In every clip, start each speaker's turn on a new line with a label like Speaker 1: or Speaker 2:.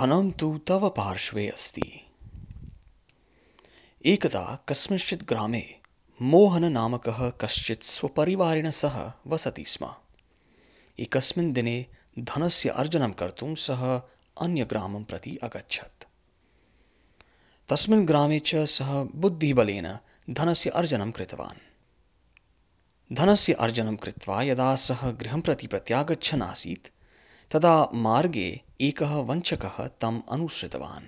Speaker 1: धनं तु तव पार्श्वे अस्ति। एकदा कस्मिंश्चित् ग्रामे मोहननामकः कश्चित् स्वपरिवारेण सह वसति स्म। एकस्मिन् दिने धनस्य अर्जनं कर्तुं सः अन्यग्रामं प्रति अगच्छत्। तस्मिन् ग्रामे च सः बुद्धिबलेन धनस्य अर्जनं कृतवान्। धनस्य अर्जनं कृत्वा यदा सः गृहं प्रति प्रत्यागच्छन् आसीत्, तदा मार्गे एकः वञ्चकः तम् अनुसृतवान्।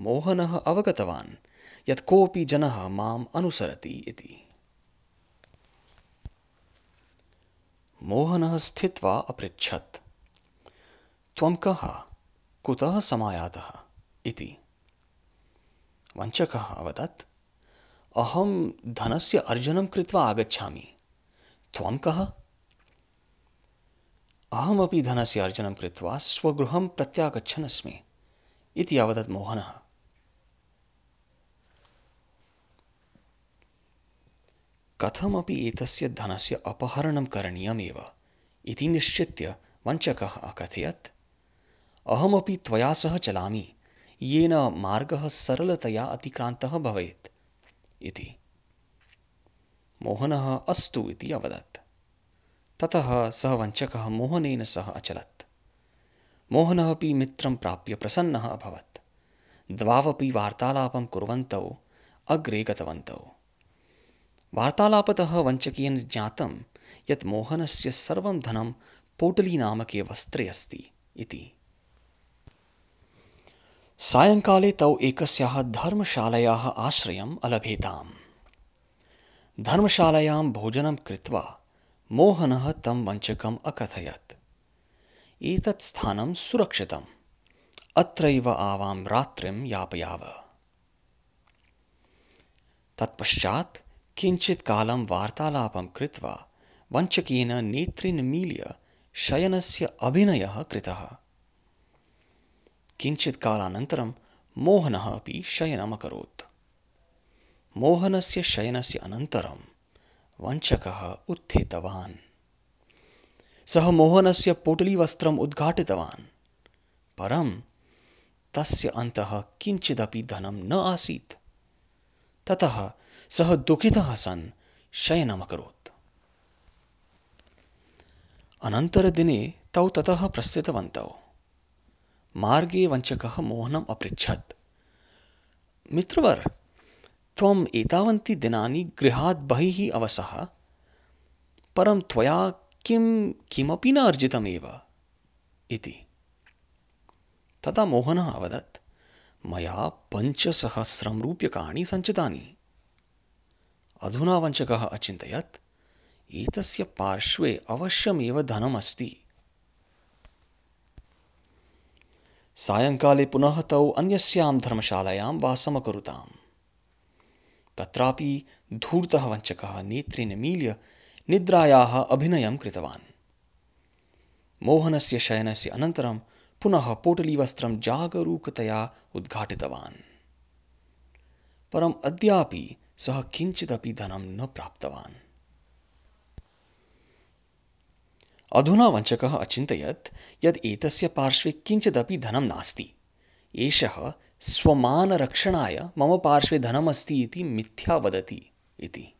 Speaker 1: मोहनः अवगतवान्, यत् कोऽपि जनः माम् अनुसरति इति। मोहनः स्थित्वा अपृच्छत्, त्वं कः? कुतः समायातः? इति। वञ्चकः अवदत्, अहं धनस्य अर्जनं कृत्वा आगच्छामि। त्वं कः? अहमपि धनस्य अर्जनं कृत्वा स्वगृहं प्रत्यागच्छन् अस्मि इति अवदत् मोहनः। कथमपि एतस्य धनस्य अपहरणं करणीयमेव इति निश्चित्य वञ्चकः अकथयत्, अहमपि त्वया सह चलामि, येन मार्गः सरलतया अतिक्रान्तः भवेत् इति। मोहनः अस्तु इति अवदत्। ततः सः वञ्चकः मोहनेन सह अचलत्। मोहनः अपि मित्रं प्राप्य प्रसन्नः अभवत्। द्वावपि वार्तालापं कुर्वन्तौ, अग्रे गतवन्तौ। वार्तालापतः वञ्चकेन ज्ञातं यत् मोहनस्य सर्वं धनं पोटलीनामके वस्त्रे अस्ति इति। सायङ्काले तौ एकस्याः धर्मशालायाः आश्रयम् अलभेताम्। धर्मशालायां भोजनं कृत्वा मोहनः तं वञ्चकम् अकथयत्। एतत् स्थानं सुरक्षितम्। अत्रैव आवां रात्रिं यापयाव। तत्पश्चात् किञ्चित् कालं वार्तालापं कृत्वा वञ्चकेन नेत्रेण मील्य शयनस्य अभिनयः कृतः। किञ्चित् कालानन्तरं मोहनः अपि शयनमकरोत् मोहनस्य शयनस्य अनन्तरं वञ्चकः उत्थितवान्। सः मोहनस्य पोटलीवस्त्रम् उद्घाटितवान्। परं तस्य अन्तः किञ्चिदपि धनं न आसीत्। ततः सः दुःखितः सन् शयनमकरोत्। अनन्तरदिने तौ ततः प्रस्थितवन्तौ। मार्गे वञ्चकः मोहनम् अपृच्छत्। मित्रवर् त्वम् एतावन्ति दिनानि गृहात् बहिः अवसः। परं त्वया किं किमपि न अर्जितमेव इति। तदा मोहनः अवदत्, मया पञ्चसहस्रं रूप्यकाणि सञ्चितानि। अधुना वञ्चकः अचिन्तयत्, एतस्य पार्श्वे अवश्यमेव धनमस्ति। सायङ्काले पुनः तौ अन्यस्यां धर्मशालायां वासमकुरुताम्। तत्रापि धूर्तः वञ्चकः नेत्रेण मील्य निद्रायाः अभिनयं कृतवान्। मोहनस्य शयनस्य अनन्तरं पुनः पोटलीवस्त्रं जागरूकतया उद्घाटितवान्। परम् अद्यापि सः किञ्चिदपि धनं न प्राप्तवान्। अधुना वञ्चकः अचिन्तयत् यत् एतस्य पार्श्वे किञ्चिदपि धनं नास्ति। एषः स्वमानरक्षणाय मम पार्श्वे धनमस्ति इति मिथ्या वदति इति।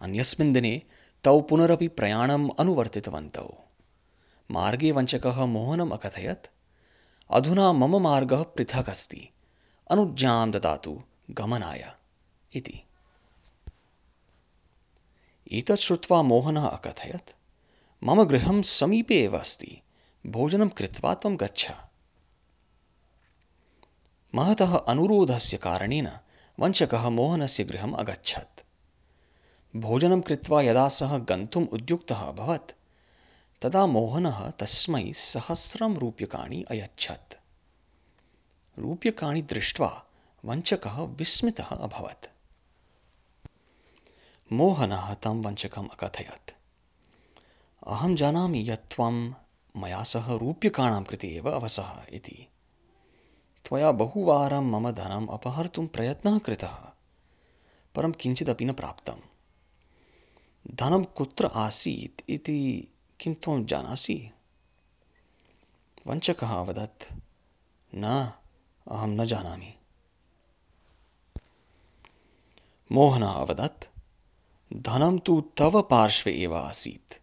Speaker 1: अन्यस्मिन् दिने तौ पुनरपि प्रयाणम् अनुवर्तितवन्तौ। मार्गे वञ्चकः मोहनम् अकथयत् अधुना मम मार्गः पृथक् अस्ति अनुज्ञां ददातु गमनाय इति। एतत् श्रुत्वा मोहनः अकथयत् मम गृहं समीपे एव अस्ति भोजनं कृत्वा त्वं गच्छ महतः अनुरोधस्य कारणेन वञ्चकः मोहनस्य गृहम् अगच्छत्। भोजनं कृत्वा यदा सः गन्तुम् उद्युक्तः अभवत्, तदा मोहनः तस्मै सहस्रं रूप्यकाणि अयच्छत्। रूप्यकाणि दृष्ट्वा वञ्चकः विस्मितः अभवत्। मोहनः तं वञ्चकम् अकथयत्। अहं जानामि यत् त्वं मया सह रूप्यकाणां कृते एव अवसः इति। त्वया बहुवारं मम धनम् अपहर्तुं प्रयत्नः कृतः। परं किञ्चिदपि न प्राप्तं धनं कुत्र आसीत् इति किं त्वं जानासि? वञ्चकः अवदत्। न, अहं न जानामि। मोहनः अवदत्, धनं तु तव पार्श्वे एव आसीत्।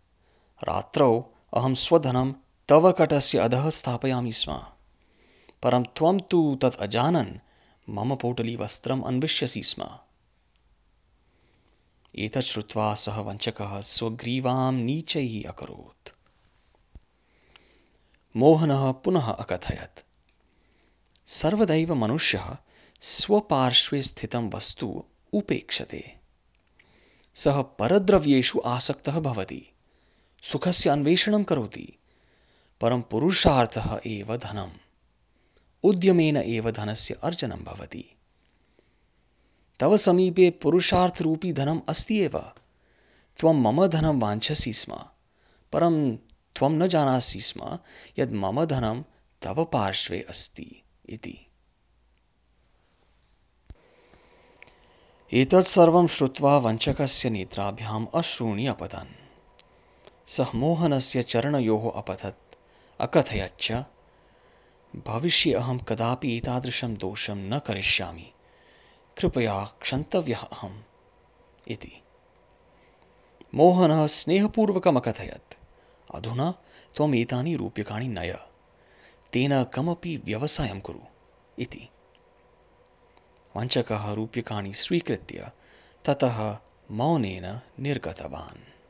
Speaker 1: रात्रौ अहं स्वधनं तव कटस्य अधः स्थापयामि स्म। परं त्वं तु तत् अजानन्। मम पोटलीवस्त्रम् अन्विष्यसि स्म। एतत् श्रुत्वा सः वञ्चकः स्वग्रीवां नीचैः अकरोत्। मोहनः पुनः अकथयत्। सर्वदैव मनुष्यः स्वपार्श्वे स्थितं वस्तु उपेक्षते। सः परद्रव्येषु आसक्तः भवति। सुखस्य अन्वेषणं करोति। परं पुरुषार्थः एव धनम्। उद्यमेन एव धनस्य अर्जनं भवति। तव समीपे पुरुषार्थरूपी धनम् अस्ति एव। त्वं मम धनं वाञ्छसि स्म, परं त्वं न जानासि स्म यत् मम धनं तव पार्श्वे अस्ति इति। एतत् सर्वं श्रुत्वा वञ्चकस्य नेत्राभ्याम् अश्रूणि अपतन्। सः मोहनस्य चरणयोः अपतत् अकथयच्च भविष्ये अहं कदापि एतादृशं दोषं न करिष्यामि। कृपया क्षन्तव्यः अहम्। इति। मोहनः स्नेहपूर्वकम् अकथयत् अधुना त्वम् एतानि रूप्यकाणि नय। तेन कमपि व्यवसायं कुरु। इति। वञ्चकः रूप्यकाणि स्वीकृत्य ततः मौनेन निर्गतवान्।